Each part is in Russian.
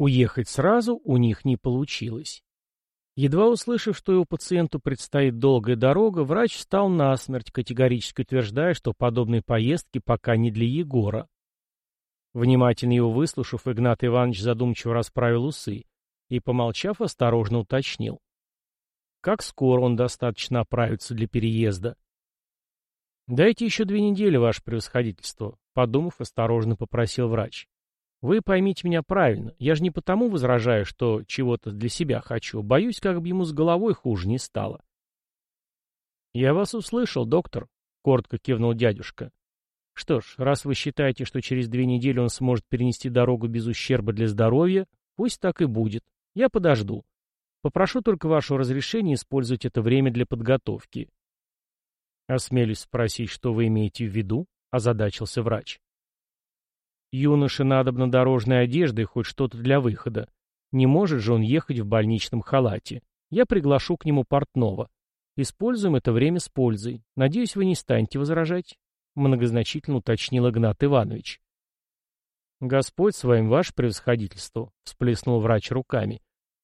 Уехать сразу у них не получилось. Едва услышав, что его пациенту предстоит долгая дорога, врач встал насмерть, категорически утверждая, что подобные поездки пока не для Егора. Внимательно его выслушав, Игнат Иванович задумчиво расправил усы и, помолчав, осторожно уточнил. Как скоро он достаточно оправится для переезда? «Дайте еще две недели, ваше превосходительство», — подумав, осторожно попросил врач. Вы поймите меня правильно, я же не потому возражаю, что чего-то для себя хочу, боюсь, как бы ему с головой хуже не стало. Я вас услышал, доктор, — коротко кивнул дядюшка. Что ж, раз вы считаете, что через две недели он сможет перенести дорогу без ущерба для здоровья, пусть так и будет. Я подожду. Попрошу только вашего разрешения использовать это время для подготовки. Осмелюсь спросить, что вы имеете в виду, — озадачился врач. Юноше надобна дорожная одежда и хоть что-то для выхода. Не может же он ехать в больничном халате. Я приглашу к нему портного. Используем это время с пользой. Надеюсь, вы не станете возражать. Многозначительно уточнил Игнат Иванович. Господь с вами, ваше превосходительство, всплеснул врач руками.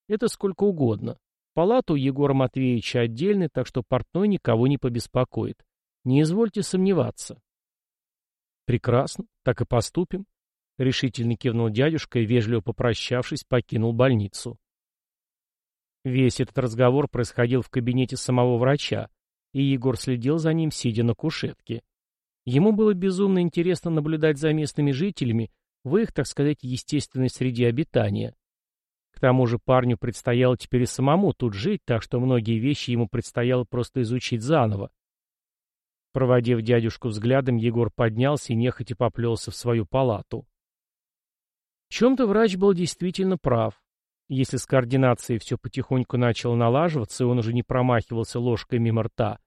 Это сколько угодно. Палату Егора Матвеевича отдельный, так что портной никого не побеспокоит. Не извольте сомневаться. Прекрасно, так и поступим. — решительно кивнул дядюшка и, вежливо попрощавшись, покинул больницу. Весь этот разговор происходил в кабинете самого врача, и Егор следил за ним, сидя на кушетке. Ему было безумно интересно наблюдать за местными жителями в их, так сказать, естественной среде обитания. К тому же парню предстояло теперь и самому тут жить, так что многие вещи ему предстояло просто изучить заново. Проводив дядюшку взглядом, Егор поднялся и нехотя поплелся в свою палату. В чем-то врач был действительно прав. Если с координацией все потихоньку начало налаживаться, и он уже не промахивался ложкой мимо рта,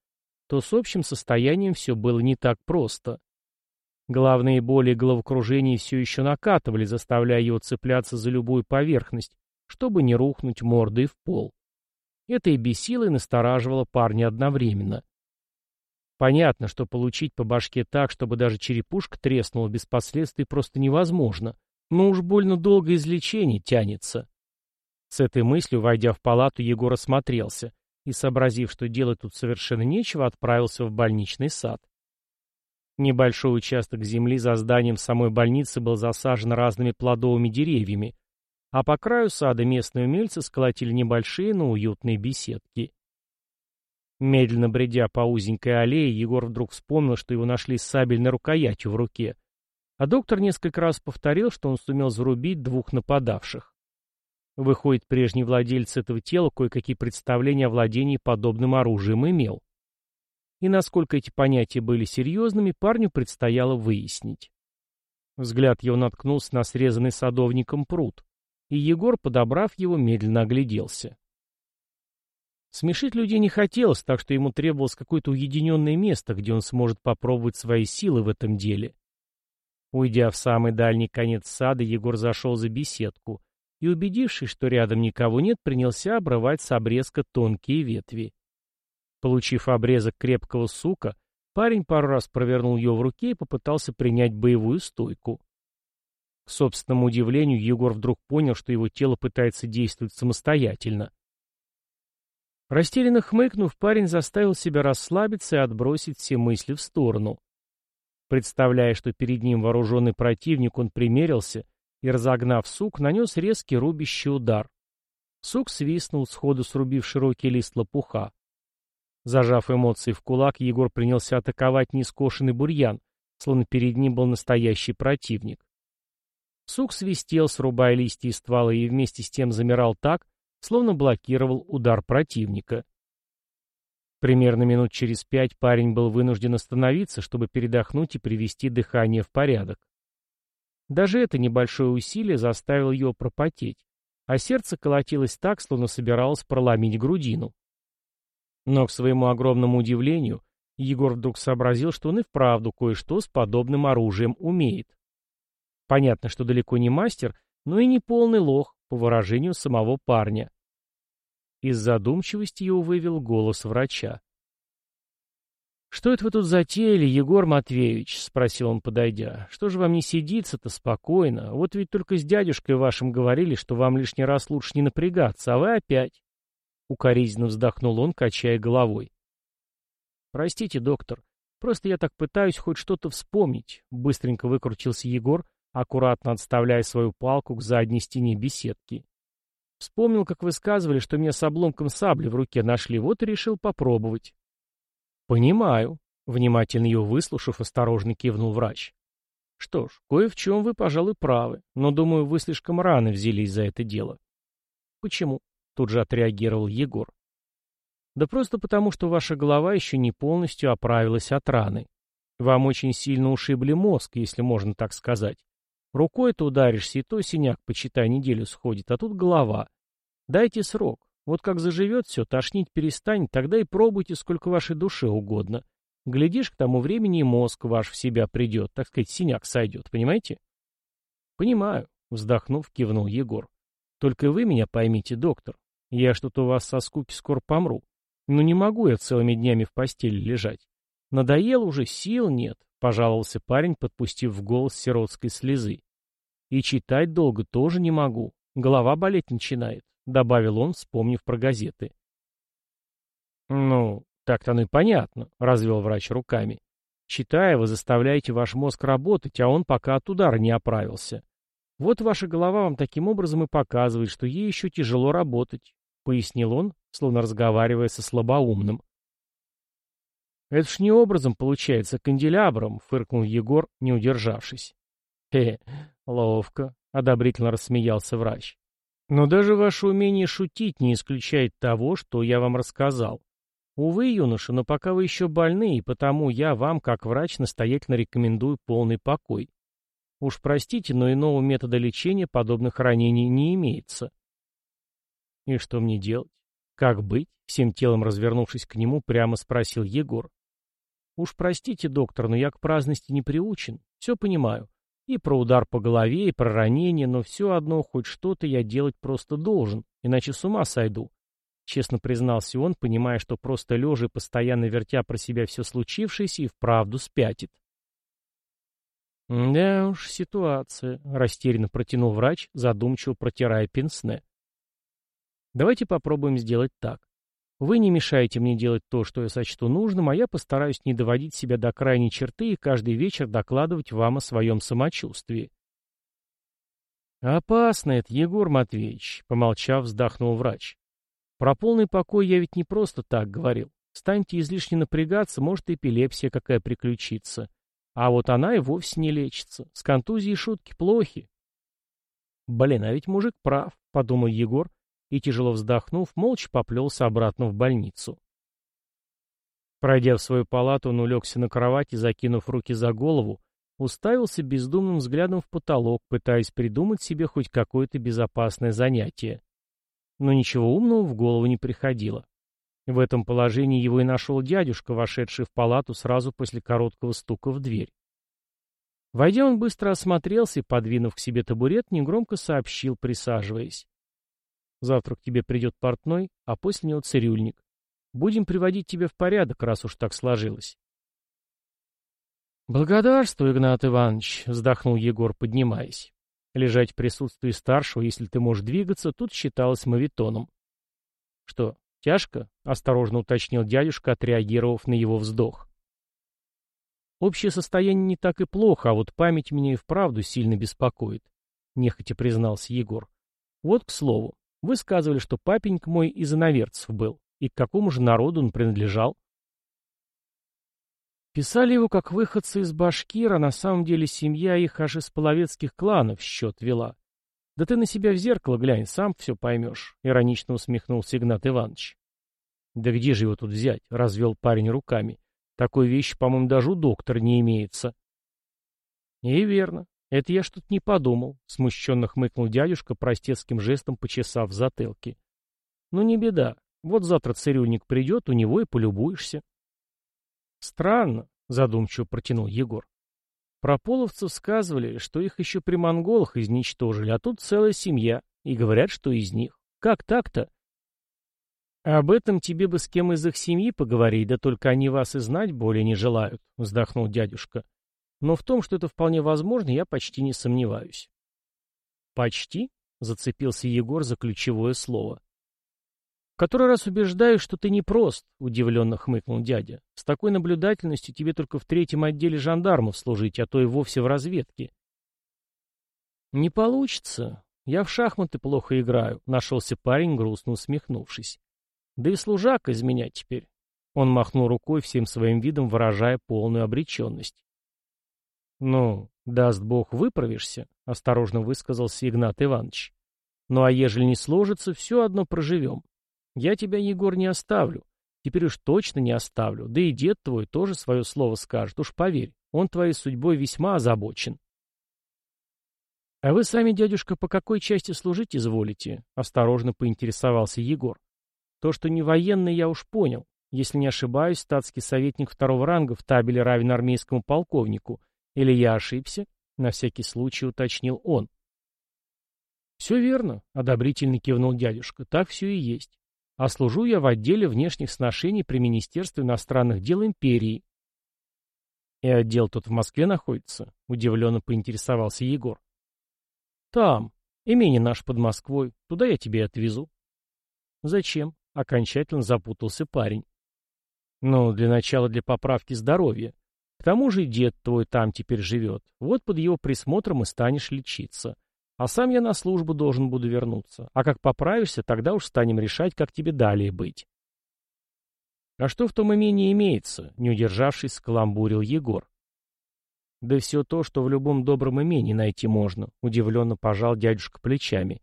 то с общим состоянием все было не так просто. Главные боли и головокружения все еще накатывали, заставляя его цепляться за любую поверхность, чтобы не рухнуть мордой в пол. Это и бесило, и настораживало парня одновременно. Понятно, что получить по башке так, чтобы даже черепушка треснула без последствий, просто невозможно — но уж больно долго излечение тянется. С этой мыслью, войдя в палату, Егор осмотрелся и, сообразив, что делать тут совершенно нечего, отправился в больничный сад. Небольшой участок земли за зданием самой больницы был засажен разными плодовыми деревьями, а по краю сада местные умельцы сколотили небольшие, но уютные беседки. Медленно бредя по узенькой аллее, Егор вдруг вспомнил, что его нашли с сабельной рукоятью в руке — а доктор несколько раз повторил, что он сумел зарубить двух нападавших. Выходит, прежний владелец этого тела кое-какие представления о владении подобным оружием имел. И насколько эти понятия были серьезными, парню предстояло выяснить. Взгляд его наткнулся на срезанный садовником пруд, и Егор, подобрав его, медленно огляделся. Смешить людей не хотелось, так что ему требовалось какое-то уединенное место, где он сможет попробовать свои силы в этом деле. Уйдя в самый дальний конец сада, Егор зашел за беседку и, убедившись, что рядом никого нет, принялся обрывать с обрезка тонкие ветви. Получив обрезок крепкого сука, парень пару раз провернул ее в руке и попытался принять боевую стойку. К собственному удивлению, Егор вдруг понял, что его тело пытается действовать самостоятельно. Растерянно хмыкнув, парень заставил себя расслабиться и отбросить все мысли в сторону. Представляя, что перед ним вооруженный противник, он примерился и, разогнав сук, нанес резкий рубящий удар. Сук свистнул, сходу срубив широкий лист лопуха. Зажав эмоции в кулак, Егор принялся атаковать нескошенный бурьян, словно перед ним был настоящий противник. Сук свистел, срубая листья и стволы, и вместе с тем замирал так, словно блокировал удар противника. Примерно минут через пять парень был вынужден остановиться, чтобы передохнуть и привести дыхание в порядок. Даже это небольшое усилие заставило его пропотеть, а сердце колотилось так, словно собиралось проломить грудину. Но, к своему огромному удивлению, Егор вдруг сообразил, что он и вправду кое-что с подобным оружием умеет. Понятно, что далеко не мастер, но и не полный лох, по выражению самого парня. Из задумчивости его вывел голос врача. «Что это вы тут затеяли, Егор Матвеевич?» — спросил он, подойдя. «Что же вам не сидится-то спокойно? Вот ведь только с дядюшкой вашим говорили, что вам лишний раз лучше не напрягаться, а вы опять...» Укоризненно вздохнул он, качая головой. «Простите, доктор, просто я так пытаюсь хоть что-то вспомнить», — быстренько выкрутился Егор, аккуратно отставляя свою палку к задней стене беседки. «Вспомнил, как вы сказывали, что меня с обломком сабли в руке нашли, вот и решил попробовать». «Понимаю», — внимательно ее выслушав, осторожно кивнул врач. «Что ж, кое в чем вы, пожалуй, правы, но, думаю, вы слишком рано взялись за это дело». «Почему?» — тут же отреагировал Егор. «Да просто потому, что ваша голова еще не полностью оправилась от раны. Вам очень сильно ушибли мозг, если можно так сказать. Рукой-то ударишься, и то синяк, почитай, неделю сходит, а тут голова. Дайте срок, вот как заживет все, тошнить перестанет, тогда и пробуйте, сколько вашей душе угодно. Глядишь, к тому времени и мозг ваш в себя придет, так сказать, синяк сойдет, понимаете? Понимаю, вздохнув, кивнул Егор. Только вы меня поймите, доктор. Я что-то у вас со скуки скоро помру. Ну не могу я целыми днями в постели лежать. Надоел уже, сил нет, пожаловался парень, подпустив в голос сиротской слезы. И читать долго тоже не могу. Голова болеть начинает добавил он, вспомнив про газеты. «Ну, так-то оно и понятно», — развел врач руками. «Читая, вы заставляете ваш мозг работать, а он пока от удара не оправился. Вот ваша голова вам таким образом и показывает, что ей еще тяжело работать», — пояснил он, словно разговаривая со слабоумным. «Это ж не образом получается, а канделябром», — фыркнул Егор, не удержавшись. «Хе, ловко», — одобрительно рассмеялся врач. Но даже ваше умение шутить не исключает того, что я вам рассказал. Увы, юноша, но пока вы еще больны, и потому я вам, как врач, настоятельно рекомендую полный покой. Уж простите, но иного метода лечения подобных ранений не имеется. И что мне делать? Как быть? Всем телом развернувшись к нему, прямо спросил Егор. Уж простите, доктор, но я к праздности не приучен. Все понимаю. И про удар по голове, и про ранение, но все одно хоть что-то я делать просто должен, иначе с ума сойду. Честно признался он, понимая, что просто лежа и постоянно вертя про себя все случившееся и вправду спятит. «Да уж, ситуация», — растерянно протянул врач, задумчиво протирая пенсне. «Давайте попробуем сделать так. Вы не мешаете мне делать то, что я сочту нужным, а я постараюсь не доводить себя до крайней черты и каждый вечер докладывать вам о своем самочувствии. «Опасно это, Егор Матвеевич», — помолчав, вздохнул врач. «Про полный покой я ведь не просто так говорил. Станьте излишне напрягаться, может эпилепсия какая приключиться. А вот она и вовсе не лечится. С контузией шутки плохи». «Блин, а ведь мужик прав», — подумал Егор, и, тяжело вздохнув, молча поплелся обратно в больницу. Пройдя в свою палату, он улегся на кровати, закинув руки за голову, уставился бездумным взглядом в потолок, пытаясь придумать себе хоть какое-то безопасное занятие. Но ничего умного в голову не приходило. В этом положении его и нашел дядюшка, вошедший в палату сразу после короткого стука в дверь. Войдя, он быстро осмотрелся и, подвинув к себе табурет, негромко сообщил, присаживаясь. Завтра к тебе придет портной, а после него цирюльник. Будем приводить тебя в порядок, раз уж так сложилось. «Благодарствую, Игнат Иванович», — вздохнул Егор, поднимаясь. Лежать в присутствии старшего, если ты можешь двигаться, тут считалось мавитоном. «Что, тяжко?» — осторожно уточнил дядюшка, отреагировав на его вздох. «Общее состояние не так и плохо, а вот память меня и вправду сильно беспокоит», — нехотя признался Егор. «Вот к слову, вы сказывали, что папенька мой из иноверцев был. И к какому же народу он принадлежал? Писали его как выходцы из Башкира, на самом деле семья их аж из половецких кланов счет вела. Да ты на себя в зеркало глянь, сам все поймешь, — иронично усмехнулся Игнат Иванович. Да где же его тут взять? — развел парень руками. Такой вещи, по-моему, даже у доктора не имеется. И верно. «Это я что-то не подумал», — смущенно хмыкнул дядюшка, простецким жестом почесав в затылке. «Ну не беда. Вот завтра цирюльник придет, у него и полюбуешься». «Странно», — задумчиво протянул Егор. «Про половцев сказывали, что их еще при монголах изничтожили, а тут целая семья, и говорят, что из них. Как так-то?» «Об этом тебе бы с кем из их семьи поговорить, да только они вас и знать более не желают», — вздохнул дядюшка. «Но в том, что это вполне возможно, я почти не сомневаюсь». «Почти?» — зацепился Егор за ключевое слово. «В который раз убеждаюсь, что ты непрост», — удивленно хмыкнул дядя. «С такой наблюдательностью тебе только в третьем отделе жандармов служить, а то и вовсе в разведке». «Не получится. Я в шахматы плохо играю», — нашелся парень, грустно усмехнувшись. «Да и служак из меня теперь». Он махнул рукой всем своим видом, выражая полную обреченность. «Ну, даст Бог, выправишься», — осторожно высказался Игнат Иванович. «Ну а ежели не сложится, все одно проживем. Я тебя, Егор, не оставлю. Теперь уж точно не оставлю. Да и дед твой тоже свое слово скажет, уж поверь. Он твоей судьбой весьма озабочен». «А вы сами, дядюшка, по какой части служить изволите?» — осторожно поинтересовался Егор. «То, что не военный, я уж понял. Если не ошибаюсь, статский советник второго ранга в табеле равен армейскому полковнику, или я ошибся? На всякий случай уточнил он. Все верно, одобрительно кивнул дядюшка. Так все и есть. А служу я в отделе внешних сношений при Министерстве иностранных дел империи. И отдел тут в Москве находится? Удивленно поинтересовался Егор. Там. Имение наше под Москвой. Туда я тебе отвезу. Зачем? Окончательно запутался парень. Ну, для начала для поправки здоровья. К тому же дед твой там теперь живет. Вот под его присмотром и станешь лечиться. А сам я на службу должен буду вернуться. А как поправишься, тогда уж станем решать, как тебе далее быть. А что в том имении имеется? Не удержавшись, скаламбурил Егор. Да все то, что в любом добром имении найти можно, удивленно пожал дядюшка плечами.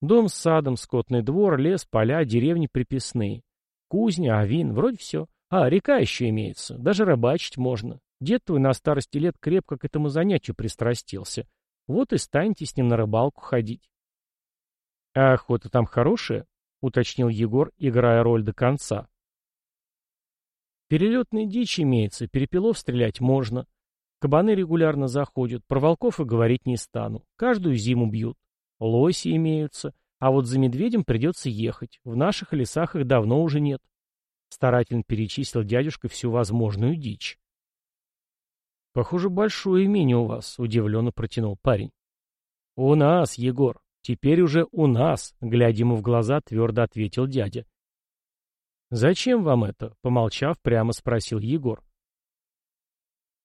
Дом с садом, скотный двор, лес, поля, деревни приписные. Кузня, авин, вроде все. А, река еще имеется, даже рыбачить можно. Дед твой на старости лет крепко к этому занятию пристрастился. Вот и станьте с ним на рыбалку ходить. — А охота там хорошая? — уточнил Егор, играя роль до конца. — Перелетная дичь имеется, перепелов стрелять можно. Кабаны регулярно заходят, про волков и говорить не стану. Каждую зиму бьют. Лоси имеются, а вот за медведем придется ехать. В наших лесах их давно уже нет. Старательно перечислил дядюшка всю возможную дичь. «Похоже, большое имение у вас», — удивленно протянул парень. «У нас, Егор. Теперь уже у нас», — глядя ему в глаза, твердо ответил дядя. «Зачем вам это?» — помолчав, прямо спросил Егор.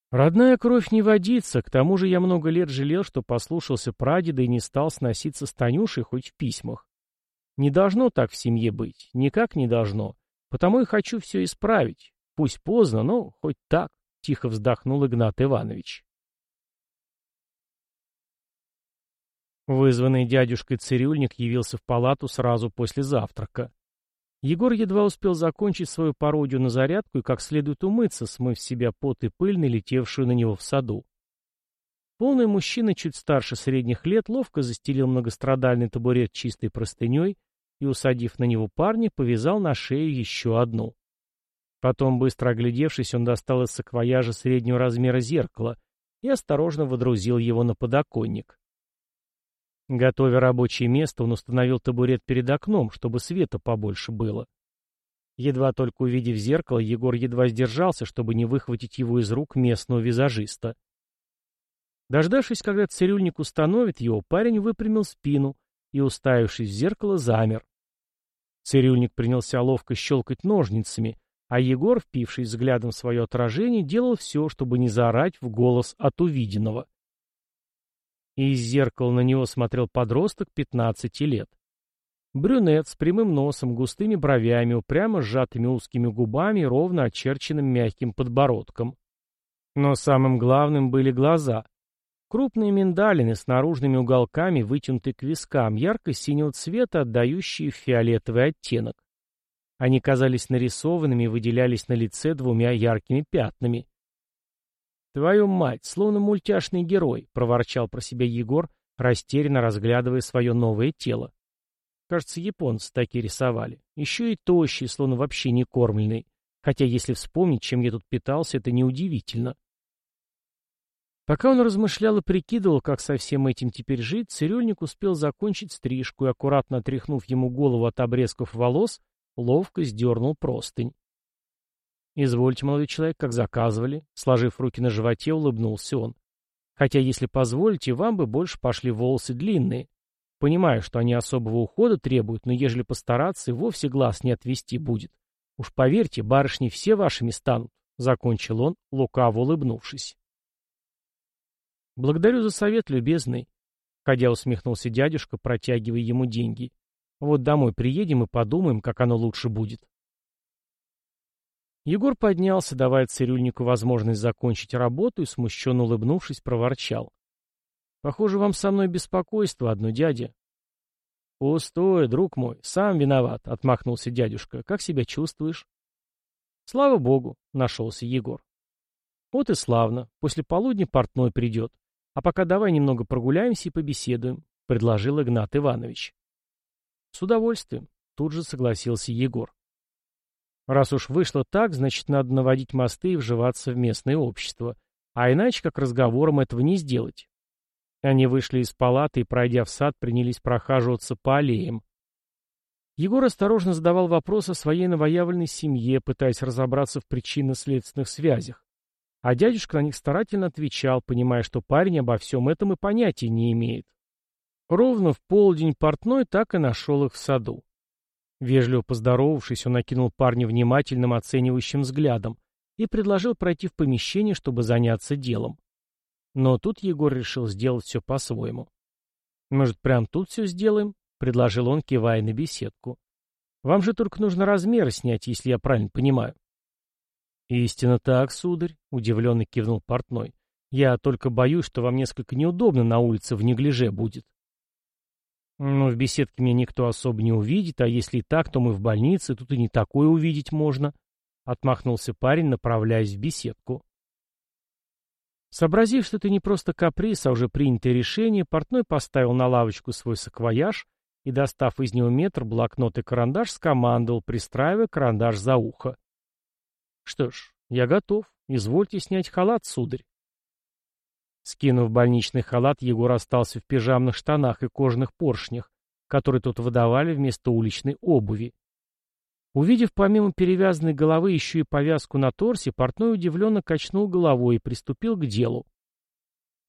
«Родная кровь не водится, к тому же я много лет жалел, что послушался прадеда и не стал сноситься с Танюшей хоть в письмах. Не должно так в семье быть, никак не должно, потому и хочу все исправить. Пусть поздно, но хоть так». — тихо вздохнул Игнат Иванович. Вызванный дядюшкой цирюльник явился в палату сразу после завтрака. Егор едва успел закончить свою пародию на зарядку и как следует умыться, смыв с себя пот и пыль, налетевшую на него в саду. Полный мужчина, чуть старше средних лет, ловко застелил многострадальный табурет чистой простыней и, усадив на него парня, повязал на шею еще одну. Потом, быстро оглядевшись, он достал из саквояжа среднего размера зеркало и осторожно водрузил его на подоконник. Готовя рабочее место, он установил табурет перед окном, чтобы света побольше было. Едва только увидев зеркало, Егор едва сдержался, чтобы не выхватить его из рук местного визажиста. Дождавшись, когда цирюльник установит его, парень выпрямил спину и, уставившись в зеркало, замер. Цирюльник принялся ловко щелкать ножницами, а Егор, впившись взглядом в свое отражение, делал все, чтобы не заорать в голос от увиденного. из зеркала на него смотрел подросток 15 лет. Брюнет с прямым носом, густыми бровями, упрямо сжатыми узкими губами и ровно очерченным мягким подбородком. Но самым главным были глаза. Крупные миндалины с наружными уголками, вытянутые к вискам, ярко-синего цвета, отдающие фиолетовый оттенок. Они казались нарисованными и выделялись на лице двумя яркими пятнами. «Твою мать, словно мультяшный герой», — проворчал про себя Егор, растерянно разглядывая свое новое тело. Кажется, японцы такие рисовали. Еще и тощий, словно вообще не кормленный. Хотя, если вспомнить, чем я тут питался, это неудивительно. Пока он размышлял и прикидывал, как со всем этим теперь жить, цирюльник успел закончить стрижку и, аккуратно отряхнув ему голову от обрезков волос, ловко сдернул простынь. «Извольте, молодой человек, как заказывали», — сложив руки на животе, улыбнулся он. «Хотя, если позволите, вам бы больше пошли волосы длинные. Понимаю, что они особого ухода требуют, но ежели постараться, вовсе глаз не отвести будет. Уж поверьте, барышни все вашими станут», — закончил он, лукаво улыбнувшись. «Благодарю за совет, любезный», — ходя усмехнулся дядюшка, протягивая ему деньги. «Вот домой приедем и подумаем, как оно лучше будет». Егор поднялся, давая цирюльнику возможность закончить работу и, смущенно улыбнувшись, проворчал. «Похоже, вам со мной беспокойство одно, дядя». «Пустое, друг мой, сам виноват», — отмахнулся дядюшка. «Как себя чувствуешь?» «Слава богу», — нашелся Егор. «Вот и славно. После полудня портной придет. А пока давай немного прогуляемся и побеседуем», — предложил Игнат Иванович. «С удовольствием», — тут же согласился Егор. Раз уж вышло так, значит, надо наводить мосты и вживаться в местное общество. А иначе, как разговором, этого не сделать. Они вышли из палаты и, пройдя в сад, принялись прохаживаться по аллеям. Егор осторожно задавал вопрос о своей новоявленной семье, пытаясь разобраться в причинно-следственных связях. А дядюшка на них старательно отвечал, понимая, что парень обо всем этом и понятия не имеет. Ровно в полдень портной так и нашел их в саду. Вежливо поздоровавшись, он окинул парня внимательным оценивающим взглядом и предложил пройти в помещение, чтобы заняться делом. Но тут Егор решил сделать все по-своему. «Может, прямо тут все сделаем?» — предложил он, кивая на беседку. «Вам же только нужно размеры снять, если я правильно понимаю». «Истинно так, сударь», — удивленно кивнул портной. «Я только боюсь, что вам несколько неудобно на улице в неглиже будет». «Ну, в беседке меня никто особо не увидит, а если и так, то мы в больнице, тут и не такое увидеть можно», — отмахнулся парень, направляясь в беседку. Сообразив, что это не просто каприз, а уже принятое решение, портной поставил на лавочку свой саквояж и, достав из него метр, блокнот и карандаш, скомандовал, пристраивая карандаш за ухо. «Что ж, я готов. Извольте снять халат, сударь». Скинув больничный халат, Егор остался в пижамных штанах и кожаных поршнях, которые тут выдавали вместо уличной обуви. Увидев помимо перевязанной головы еще и повязку на торсе, портной удивленно качнул головой и приступил к делу.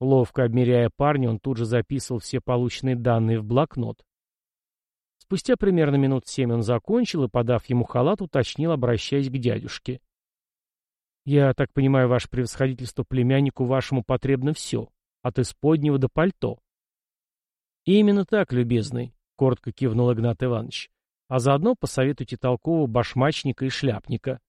Ловко обмеряя парня, он тут же записывал все полученные данные в блокнот. Спустя примерно минут семь он закончил и, подав ему халат, уточнил, обращаясь к дядюшке. — я так понимаю, ваше превосходительство, племяннику вашему потребно все, от исподнего до пальто. именно так, любезный, коротко кивнул Игнат Иванович. А заодно посоветуйте толкового башмачника и шляпника.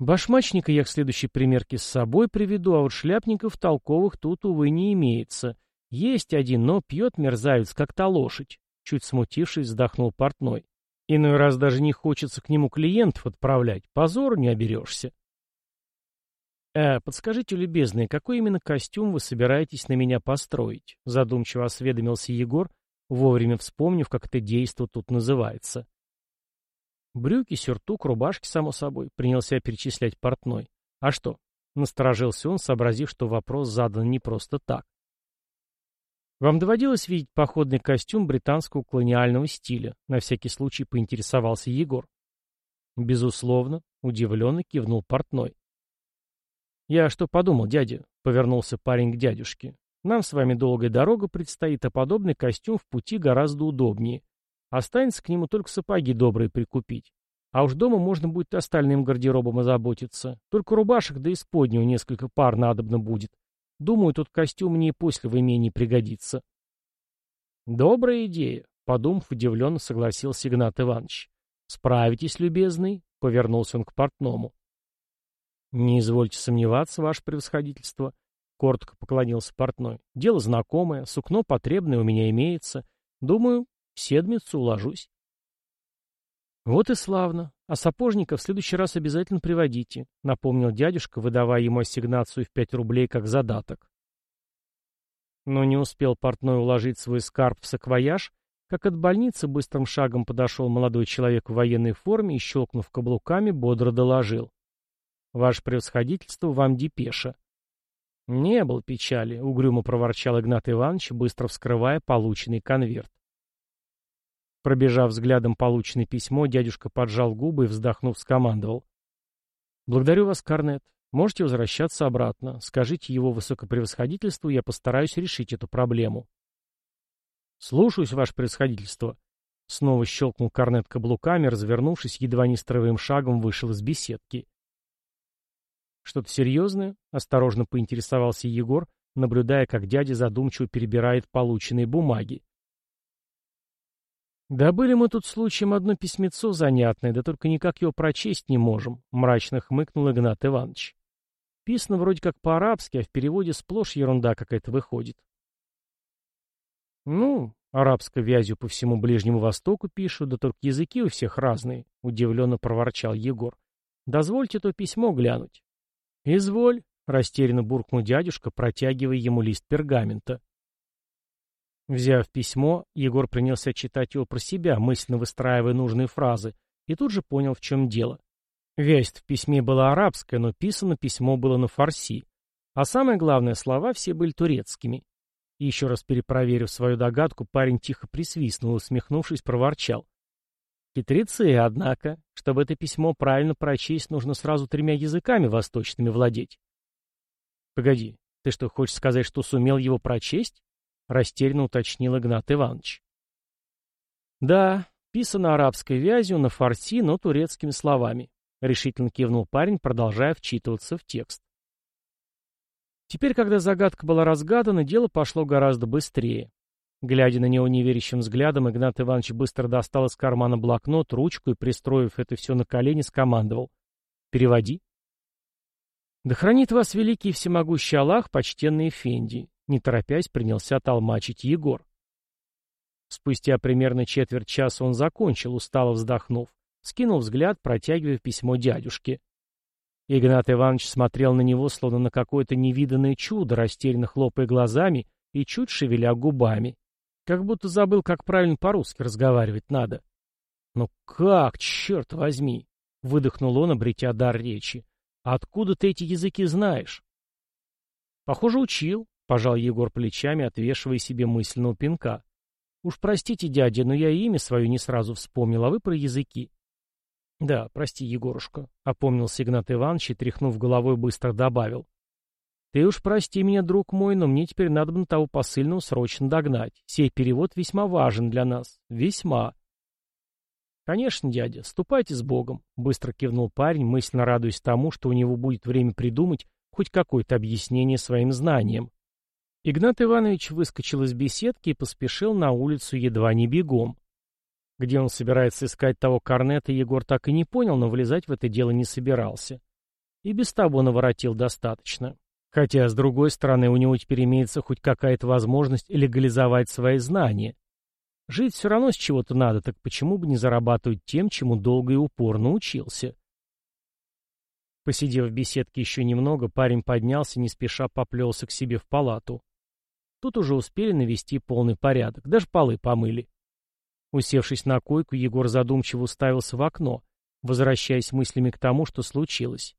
Башмачника я к следующей примерке с собой приведу, а вот шляпников толковых тут, увы, не имеется. Есть один, но пьет мерзавец, как та лошадь. Чуть смутившись, вздохнул портной. Иной раз даже не хочется к нему клиентов отправлять, позору не оберешься. «Э, подскажите, любезные, какой именно костюм вы собираетесь на меня построить?» Задумчиво осведомился Егор, вовремя вспомнив, как это действо тут называется. Брюки, сюртук, рубашки, само собой, принялся перечислять портной. А что? Насторожился он, сообразив, что вопрос задан не просто так. Вам доводилось видеть походный костюм британского колониального стиля? На всякий случай поинтересовался Егор. Безусловно, удивленно кивнул портной. Я что подумал, дядя? Повернулся парень к дядюшке. Нам с вами долгая дорога предстоит, а подобный костюм в пути гораздо удобнее. Останется к нему только сапоги добрые прикупить. А уж дома можно будет остальным гардеробом озаботиться. Только рубашек да исподнего несколько пар надобно будет. Думаю, тот костюм мне и после в имении пригодится. Добрая идея, подумав, удивленно согласился Игнат Иванович. Справитесь, любезный, повернулся он к портному. Не извольте сомневаться, ваше превосходительство, коротко поклонился портной. Дело знакомое, сукно потребное у меня имеется. Думаю, в седмицу уложусь. Вот и славно. А сапожника в следующий раз обязательно приводите, напомнил дядюшка, выдавая ему ассигнацию в пять рублей как задаток. Но не успел портной уложить свой скарб в саквояж, как от больницы быстрым шагом подошел молодой человек в военной форме и, щелкнув каблуками, бодро доложил. «Ваше превосходительство, вам депеша». «Не был печали», — угрюмо проворчал Игнат Иванович, быстро вскрывая полученный конверт. Пробежав взглядом полученное письмо, дядюшка поджал губы и, вздохнув, скомандовал. «Благодарю вас, Корнет. Можете возвращаться обратно. Скажите его высокопревосходительству, я постараюсь решить эту проблему». «Слушаюсь, ваше превосходительство». Снова щелкнул Корнет каблуками, развернувшись, едва не строевым шагом вышел из беседки. «Что-то серьезное?» — осторожно поинтересовался Егор, наблюдая, как дядя задумчиво перебирает полученные бумаги. «Да были мы тут случаем одно письмецо занятное, да только никак его прочесть не можем», — мрачно хмыкнул Игнат Иванович. «Писано вроде как по-арабски, а в переводе сплошь ерунда какая-то выходит». «Ну, арабской вязью по всему Ближнему Востоку пишут, да только языки у всех разные», — удивленно проворчал Егор. «Дозвольте то письмо глянуть». «Изволь», — растерянно буркнул дядюшка, протягивая ему лист пергамента. Взяв письмо, Егор принялся читать его про себя, мысленно выстраивая нужные фразы, и тут же понял, в чем дело. Вязь в письме была арабская, но писано письмо было на фарси. А самое главное, слова все были турецкими. И еще раз перепроверив свою догадку, парень тихо присвистнул, усмехнувшись, проворчал. Хитрецы, однако, чтобы это письмо правильно прочесть, нужно сразу тремя языками восточными владеть. Погоди, ты что, хочешь сказать, что сумел его прочесть? Растерянно уточнил Игнат Иванович. Да, писано арабской вязью на фарси, но турецкими словами. Решительно кивнул парень, продолжая вчитываться в текст. Теперь, когда загадка была разгадана, дело пошло гораздо быстрее. Глядя на него неверящим взглядом, Игнат Иванович быстро достал из кармана блокнот, ручку и, пристроив это все на колени, скомандовал. «Переводи». «Да хранит вас великий и всемогущий Аллах, почтенный Эфенди», не торопясь принялся толмачить Егор. Спустя примерно четверть часа он закончил, устало вздохнув, скинул взгляд, протягивая письмо дядюшке. Игнат Иванович смотрел на него, словно на какое-то невиданное чудо, растерянно хлопая глазами и чуть шевеля губами. Как будто забыл, как правильно по-русски разговаривать надо. «Ну как, черт возьми!» — выдохнул он, обретя дар речи. «Откуда ты эти языки знаешь?» «Похоже, учил», — пожал Егор плечами, отвешивая себе мысленного пинка. «Уж простите, дядя, но я имя свое не сразу вспомнил, а вы про языки». «Да, прости, Егорушка», — опомнился Игнат Иванович и, тряхнув головой, быстро добавил. Ты уж прости меня, друг мой, но мне теперь надо бы того посыльного срочно догнать. Сей перевод весьма важен для нас. Весьма. Конечно, дядя, ступайте с Богом, быстро кивнул парень, мысленно радуясь тому, что у него будет время придумать хоть какое-то объяснение своим знаниям. Игнат Иванович выскочил из беседки и поспешил на улицу едва не бегом. Где он собирается искать того корнета, Егор так и не понял, но влезать в это дело не собирался. И без того наворотил достаточно. Хотя, с другой стороны, у него теперь имеется хоть какая-то возможность легализовать свои знания. Жить все равно с чего-то надо, так почему бы не зарабатывать тем, чему долго и упорно учился? Посидев в беседке еще немного, парень поднялся, не спеша поплелся к себе в палату. Тут уже успели навести полный порядок, даже полы помыли. Усевшись на койку, Егор задумчиво уставился в окно, возвращаясь мыслями к тому, что случилось.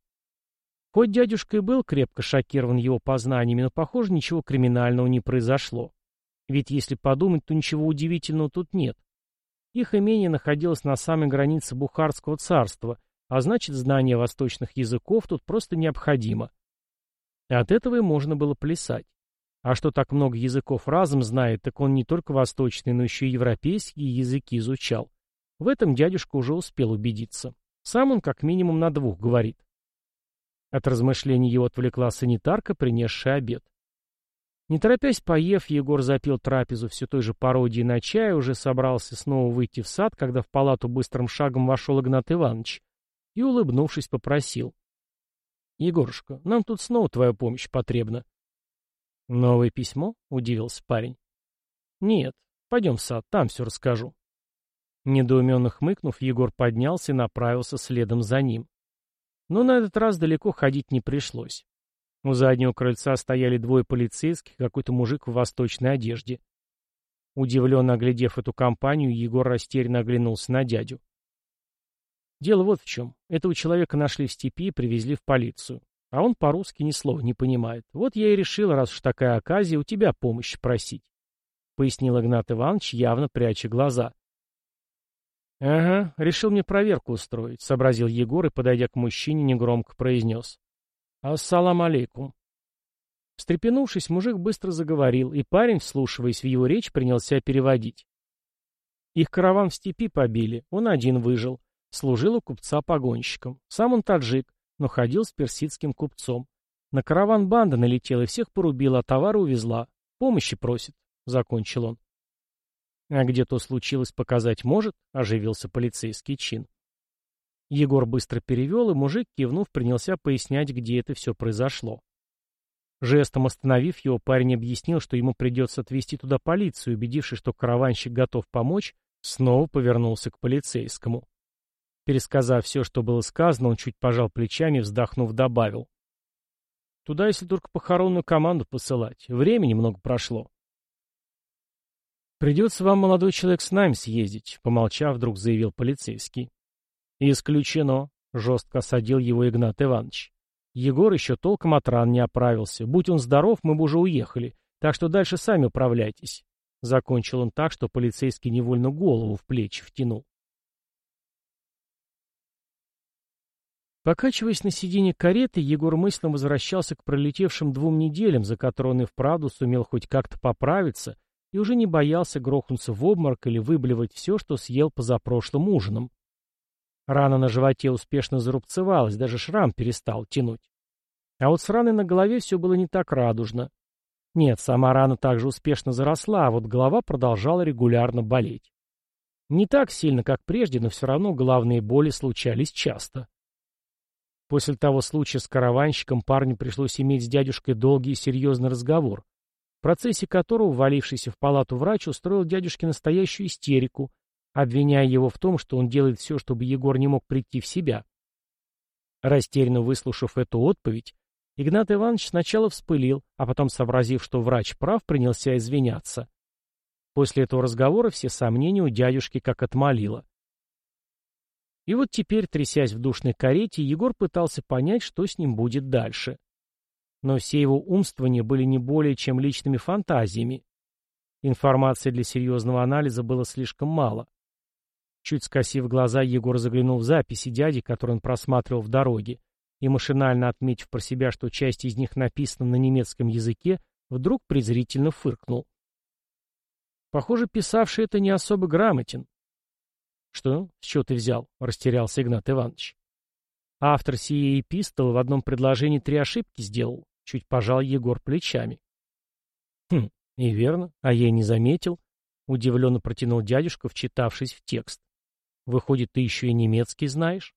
Хоть дядюшка и был крепко шокирован его познаниями, но, похоже, ничего криминального не произошло. Ведь если подумать, то ничего удивительного тут нет. Их имение находилось на самой границе Бухарского царства, а значит, знание восточных языков тут просто необходимо. От этого и можно было плясать. А что так много языков разом знает, так он не только восточные, но еще и европейские языки изучал. В этом дядюшка уже успел убедиться. Сам он как минимум на двух говорит. От размышлений его отвлекла санитарка, принесшая обед. Не торопясь поев, Егор запил трапезу все той же пародии на чай, уже собрался снова выйти в сад, когда в палату быстрым шагом вошел Игнат Иванович и, улыбнувшись, попросил. — Егорушка, нам тут снова твоя помощь потребна. — Новое письмо? — удивился парень. — Нет, пойдем в сад, там все расскажу. Недоуменно хмыкнув, Егор поднялся и направился следом за ним. Но на этот раз далеко ходить не пришлось. У заднего крыльца стояли двое полицейских, какой-то мужик в восточной одежде. Удивленно оглядев эту компанию, Егор растерянно оглянулся на дядю. Дело вот в чем. Этого человека нашли в степи и привезли в полицию. А он по-русски ни слова не понимает. Вот я и решил, раз уж такая оказия, у тебя помощи просить. Пояснил Игнат Иванович, явно пряча глаза. «Ага, решил мне проверку устроить», — сообразил Егор и, подойдя к мужчине, негромко произнес. «Ассалам алейкум». Встрепенувшись, мужик быстро заговорил, и парень, вслушиваясь в его речь, принялся переводить. Их караван в степи побили, он один выжил. Служил у купца погонщиком. Сам он таджик, но ходил с персидским купцом. На караван банда налетела и всех порубила, а товары увезла. Помощи просит, — закончил он. А где то случилось, показать может? — оживился полицейский чин. Егор быстро перевел, и мужик, кивнув, принялся пояснять, где это все произошло. Жестом остановив его, парень объяснил, что ему придется отвезти туда полицию, убедившись, что караванщик готов помочь, снова повернулся к полицейскому. Пересказав все, что было сказано, он чуть пожал плечами и, вздохнув, добавил. Туда, если только похоронную команду посылать. Времени много прошло. «Придется вам, молодой человек, с нами съездить», — помолчав, вдруг заявил полицейский. «Исключено», — жестко осадил его Игнат Иванович. «Егор еще толком от ран не оправился. Будь он здоров, мы бы уже уехали. Так что дальше сами управляйтесь». Закончил он так, что полицейский невольно голову в плечи втянул. Покачиваясь на сиденье кареты, Егор мысленно возвращался к пролетевшим двум неделям, за которые он и вправду сумел хоть как-то поправиться и уже не боялся грохнуться в обморок или выблевать все, что съел позапрошлым ужином. Рана на животе успешно зарубцевалась, даже шрам перестал тянуть. А вот с раной на голове все было не так радужно. Нет, сама рана также успешно заросла, а вот голова продолжала регулярно болеть. Не так сильно, как прежде, но все равно головные боли случались часто. После того случая с караванщиком парню пришлось иметь с дядюшкой долгий и серьезный разговор, процессе которого валившийся в палату врач устроил дядюшке настоящую истерику, обвиняя его в том, что он делает все, чтобы Егор не мог прийти в себя. Растерянно выслушав эту отповедь, Игнат Иванович сначала вспылил, а потом, сообразив, что врач прав, принялся извиняться. После этого разговора все сомнения у дядюшки как отмолило. И вот теперь, трясясь в душной карете, Егор пытался понять, что с ним будет дальше но все его умствования были не более чем личными фантазиями. Информации для серьезного анализа было слишком мало. Чуть скосив глаза, Егор заглянул в записи дяди, которые он просматривал в дороге, и, машинально отметив про себя, что часть из них написана на немецком языке, вдруг презрительно фыркнул. Похоже, писавший это не особо грамотен. — Что? С чего ты взял? — растерялся Игнат Иванович. Автор сии эпистолы в одном предложении три ошибки сделал. Чуть пожал Егор плечами. Хм, и верно, а я и не заметил. Удивленно протянул дядюшка, вчитавшись в текст. Выходит, ты еще и немецкий знаешь?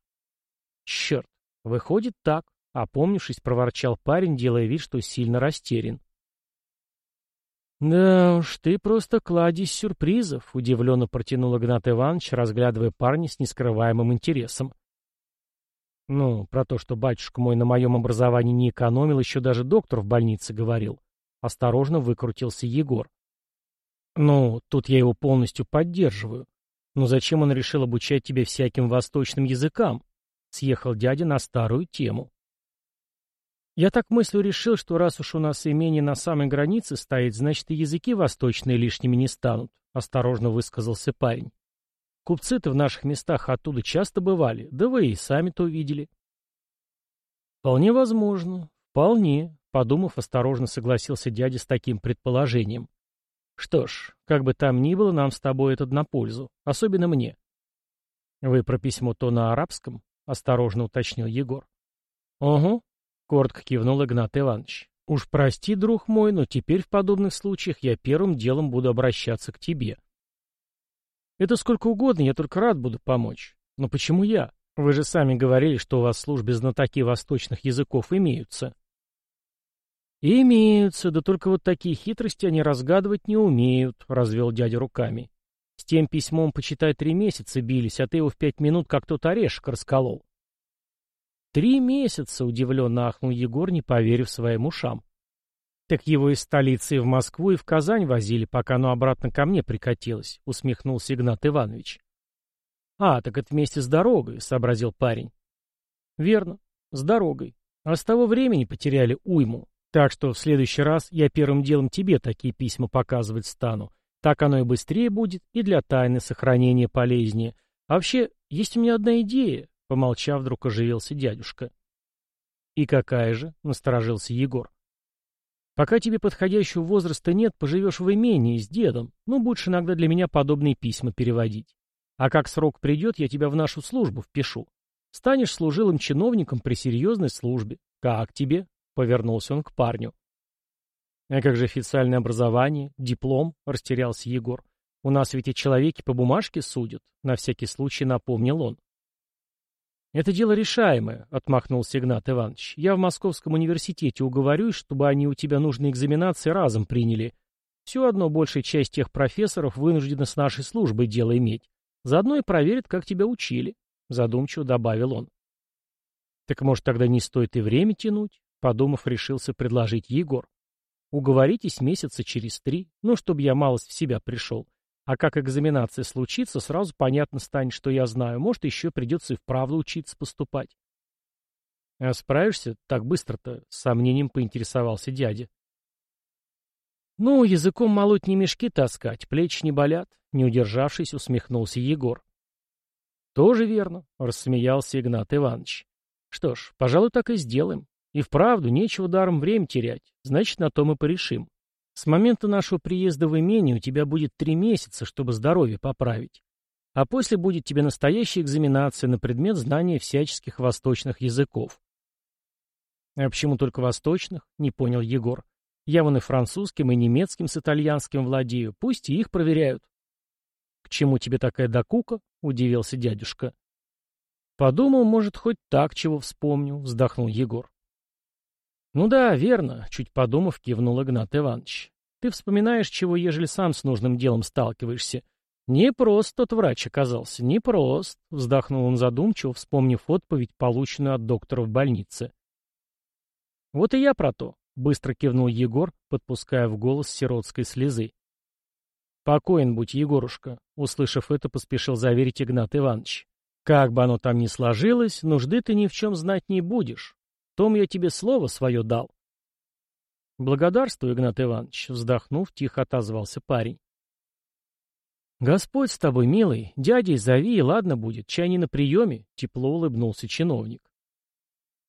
Черт, выходит так. Опомнившись, проворчал парень, делая вид, что сильно растерян. «Да уж, ты просто кладезь сюрпризов», — удивленно протянул Игнат Иванович, разглядывая парня с нескрываемым интересом. Ну, про то, что батюшка мой на моем образовании не экономил, еще даже доктор в больнице говорил. Осторожно выкрутился Егор. Ну, тут я его полностью поддерживаю. Но зачем он решил обучать тебя всяким восточным языкам? Съехал дядя на старую тему. Я так мыслью решил, что раз уж у нас имение на самой границе стоит, значит и языки восточные лишними не станут, осторожно высказался парень. Купцы-то в наших местах оттуда часто бывали, да вы и сами-то увидели. Вполне возможно, вполне, подумав, осторожно согласился дядя с таким предположением. Что ж, как бы там ни было, нам с тобой это на пользу, особенно мне. Вы про письмо то на арабском? Осторожно уточнил Егор. Угу, коротко кивнул Игнат Иванович. Уж прости, друг мой, но теперь в подобных случаях я первым делом буду обращаться к тебе. Это сколько угодно, я только рад буду помочь. Но почему я? Вы же сами говорили, что у вас в службе знатоки восточных языков имеются. Имеются, да только вот такие хитрости они разгадывать не умеют, развел дядя руками. С тем письмом, почитай, три месяца бились, а ты его в пять минут как тот орешек расколол. Три месяца, удивленно ахнул Егор, не поверив своим ушам. «Так его из столицы и в Москву, и в Казань возили, пока оно обратно ко мне прикатилось», — усмехнулся Игнат Иванович. «А, так это вместе с дорогой», — сообразил парень. «Верно, с дорогой. А с того времени потеряли уйму. Так что в следующий раз я первым делом тебе такие письма показывать стану. Так оно и быстрее будет, и для тайны сохранения полезнее. А вообще, есть у меня одна идея, — помолчав, вдруг оживился дядюшка. И какая же? — насторожился Егор. Пока тебе подходящего возраста нет, поживешь в имении с дедом. Ну, будешь иногда для меня подобные письма переводить. А как срок придет, я тебя в нашу службу впишу. Станешь служилым чиновником при серьезной службе. Как тебе? Повернулся он к парню. А как же официальное образование, диплом? Растерялся Егор. У нас ведь и человеки по бумажке судят. На всякий случай напомнил он. «Это дело решаемое», — отмахнулся Игнат Иванович. «Я в Московском университете уговорюсь, чтобы они у тебя нужные экзаменации разом приняли. Все одно большая часть тех профессоров вынуждена с нашей службой дело иметь. Заодно и проверят, как тебя учили», — задумчиво добавил он. «Так, может, тогда не стоит и время тянуть?» — подумав, решился предложить Егор. «Уговоритесь месяца через три, ну, чтобы я малость в себя пришел. А как экзаменация случится, сразу понятно станет, что я знаю. Может, еще придется и вправду учиться поступать. А справишься так быстро-то? С сомнением поинтересовался дядя. Ну, языком молоть не мешки таскать, плечи не болят. Не удержавшись, усмехнулся Егор. Тоже верно, рассмеялся Игнат Иванович. Что ж, пожалуй, так и сделаем. И вправду, нечего даром время терять. Значит, на то мы порешим. С момента нашего приезда в имение у тебя будет три месяца, чтобы здоровье поправить. А после будет тебе настоящая экзаменация на предмет знания всяческих восточных языков. А почему только восточных? Не понял Егор. Я вон и французским, и немецким с итальянским владею. Пусть и их проверяют. К чему тебе такая докука? Удивился дядюшка. Подумал, может, хоть так чего вспомню, вздохнул Егор. «Ну да, верно», — чуть подумав, кивнул Игнат Иванович. «Ты вспоминаешь, чего, ежели сам с нужным делом сталкиваешься. Не прост тот врач оказался, не прост», — вздохнул он задумчиво, вспомнив отповедь, полученную от доктора в больнице. «Вот и я про то», — быстро кивнул Егор, подпуская в голос сиротской слезы. «Покоен будь, Егорушка», — услышав это, поспешил заверить Игнат Иванович. «Как бы оно там ни сложилось, нужды ты ни в чем знать не будешь том я тебе слово свое дал. Благодарствую, Игнат Иванович, вздохнув, тихо отозвался парень. Господь с тобой, милый, дядей зови, и ладно будет, чай не на приеме, тепло улыбнулся чиновник.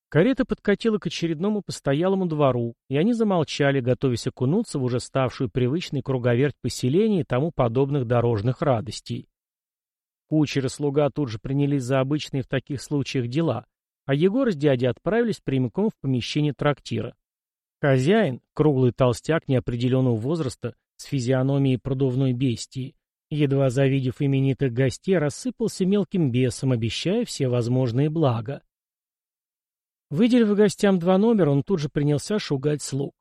Карета подкатила к очередному постоялому двору, и они замолчали, готовясь окунуться в уже ставшую привычной круговерть поселения и тому подобных дорожных радостей. Кучер и слуга тут же принялись за обычные в таких случаях дела, а Егор с дядей отправились прямиком в помещение трактира. Хозяин, круглый толстяк неопределенного возраста, с физиономией продувной бестии, едва завидев именитых гостей, рассыпался мелким бесом, обещая все возможные блага. Выделив гостям два номера, он тут же принялся шугать слуг.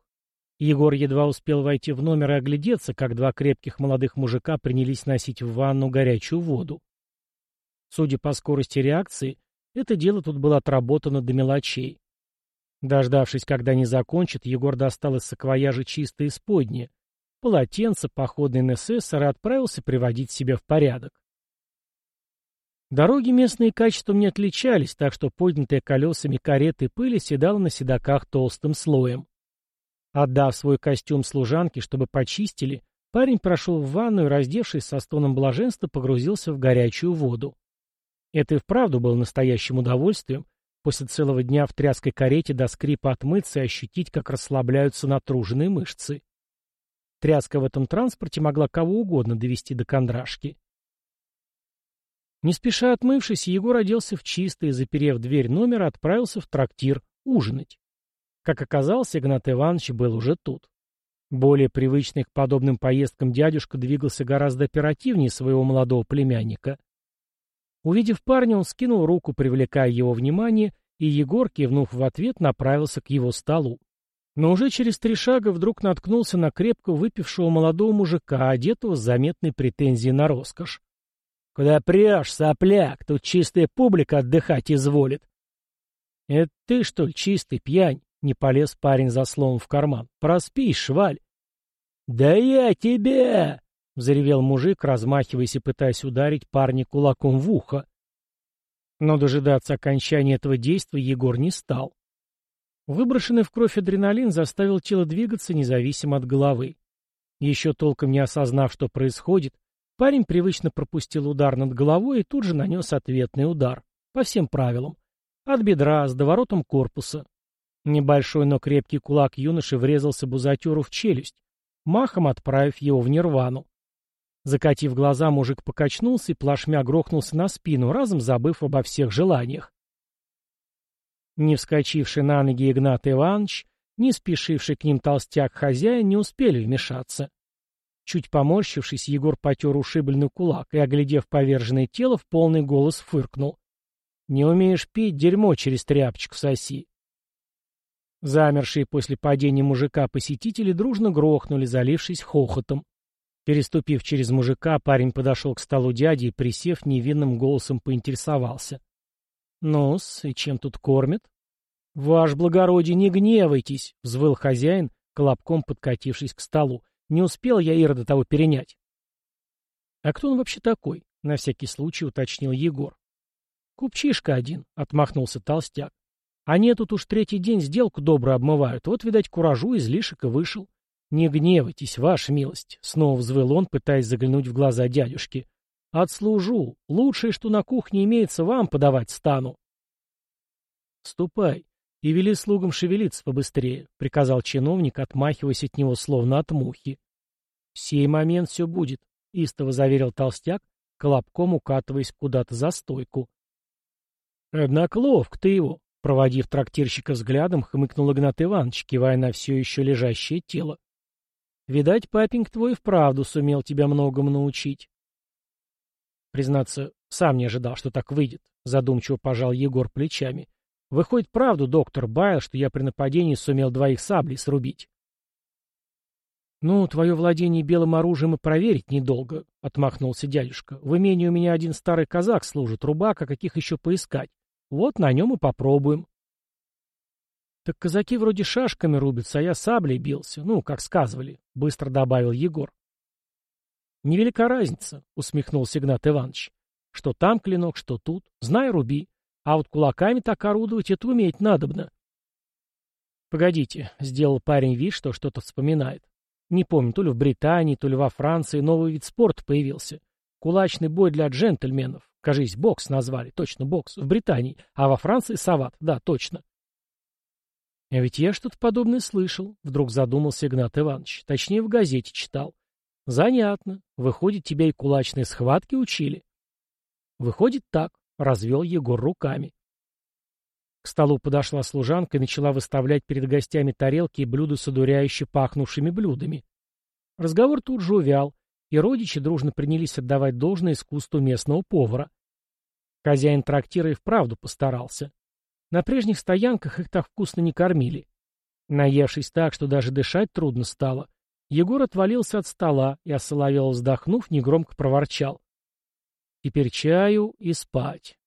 Егор едва успел войти в номер и оглядеться, как два крепких молодых мужика принялись носить в ванну горячую воду. Судя по скорости реакции, это дело тут было отработано до мелочей. Дождавшись, когда они закончат, Егор достал из саквояжа чистое исподнее, полотенце, походный НССР и отправился приводить себя в порядок. Дороги местные качеством не отличались, так что поднятая колесами кареты пыли седала на седаках толстым слоем. Отдав свой костюм служанке, чтобы почистили, парень прошел в ванну и, раздевшись со стоном блаженства, погрузился в горячую воду. Это и вправду было настоящим удовольствием после целого дня в тряской карете до скрипа отмыться и ощутить, как расслабляются натруженные мышцы. Тряска в этом транспорте могла кого угодно довести до кондрашки. Не спеша отмывшись, Егор оделся в чистое заперев дверь номера, отправился в трактир ужинать. Как оказалось, Игнат Иванович был уже тут. Более привычный к подобным поездкам дядюшка двигался гораздо оперативнее своего молодого племянника. Увидев парня, он скинул руку, привлекая его внимание, и Егор, кивнув в ответ, направился к его столу. Но уже через три шага вдруг наткнулся на крепко выпившего молодого мужика, одетого с заметной претензией на роскошь. «Куда прешь, сопляк? Тут чистая публика отдыхать изволит». «Это ты, что ли, чистый, пьянь?» — не полез парень за словом в карман. «Проспись, шваль». «Да я тебя!» Взревел мужик, размахиваясь и пытаясь ударить парня кулаком в ухо. Но дожидаться окончания этого действия Егор не стал. Выброшенный в кровь адреналин заставил тело двигаться независимо от головы. Еще толком не осознав, что происходит, Парень привычно пропустил удар над головой и тут же нанес ответный удар. По всем правилам. От бедра, с доворотом корпуса. Небольшой, но крепкий кулак юноши врезался бузатеру в челюсть, махом отправив его в нирвану. Закатив глаза, мужик покачнулся и плашмя грохнулся на спину, разом забыв обо всех желаниях. Не вскочивший на ноги Игнат Иванович, не спешивший к ним толстяк-хозяин не успели вмешаться. Чуть поморщившись, Егор потер ушибленный кулак и, оглядев поверженное тело, в полный голос фыркнул. «Не умеешь пить, дерьмо через тряпочку соси». Замершие после падения мужика посетители дружно грохнули, залившись хохотом. Переступив через мужика, парень подошел к столу дяди и, присев, невинным голосом поинтересовался. «Ну-с, и чем тут кормят?» «Ваш благородие, не гневайтесь!» — взвыл хозяин, колобком подкатившись к столу. «Не успел я Ира до того перенять». «А кто он вообще такой?» — на всякий случай уточнил Егор. «Купчишка один», — отмахнулся толстяк. Они тут уж третий день сделку добро обмывают. Вот, видать, куражу излишек и вышел. Не гневайтесь, ваша милость, — снова взвыл он, пытаясь заглянуть в глаза дядюшки. Отслужу. Лучшее, что на кухне имеется, вам подавать стану. Ступай и вели слугам шевелиться побыстрее, — приказал чиновник, отмахиваясь от него, словно от мухи. В сей момент все будет, — истово заверил толстяк, колобком укатываясь куда-то за стойку. Однако ловко ты его, Проводив трактирщика взглядом, хмыкнул Игнат Иванович, кивая на все еще лежащее тело. «Видать, папенька твой вправду сумел тебя многому научить». Признаться, сам не ожидал, что так выйдет, задумчиво пожал Егор плечами. Выходит, правду доктор Байл, что я при нападении сумел двоих саблей срубить. «Ну, твое владение белым оружием и проверить недолго», — отмахнулся дядюшка. «В имении у меня один старый казак служит, рубака, каких еще поискать. Вот на нем и попробуем. Так казаки вроде шашками рубятся, а я саблей бился, ну, как сказывали, — быстро добавил Егор. Невелика разница, — усмехнулся Игнат Иванович. Что там клинок, что тут, знай, руби. А вот кулаками так орудовать это уметь надобно. Погодите, — сделал парень вид, что что-то вспоминает. Не помню, то ли в Британии, то ли во Франции новый вид спорта появился. Кулачный бой для джентльменов. Кажись, бокс назвали. Точно, бокс. В Британии. А во Франции сават. Да, точно. А ведь я что-то подобное слышал. Вдруг задумался Игнат Иванович. Точнее, в газете читал. Занятно. Выходит, тебя и кулачные схватки учили. Выходит так. Развел Егор руками. К столу подошла служанка и начала выставлять перед гостями тарелки и блюда с одуряюще пахнувшими блюдами. Разговор тут же увял, и родичи дружно принялись отдавать должное искусству местного повара. Хозяин трактира и вправду постарался. На прежних стоянках их так вкусно не кормили. Наевшись так, что даже дышать трудно стало, Егор отвалился от стола и, осоловел вздохнув, негромко проворчал. «Теперь чаю и спать».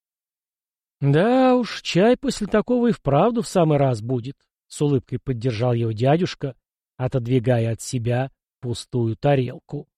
«Да уж, чай после такого и вправду в самый раз будет», — с улыбкой поддержал его дядюшка, отодвигая от себя пустую тарелку.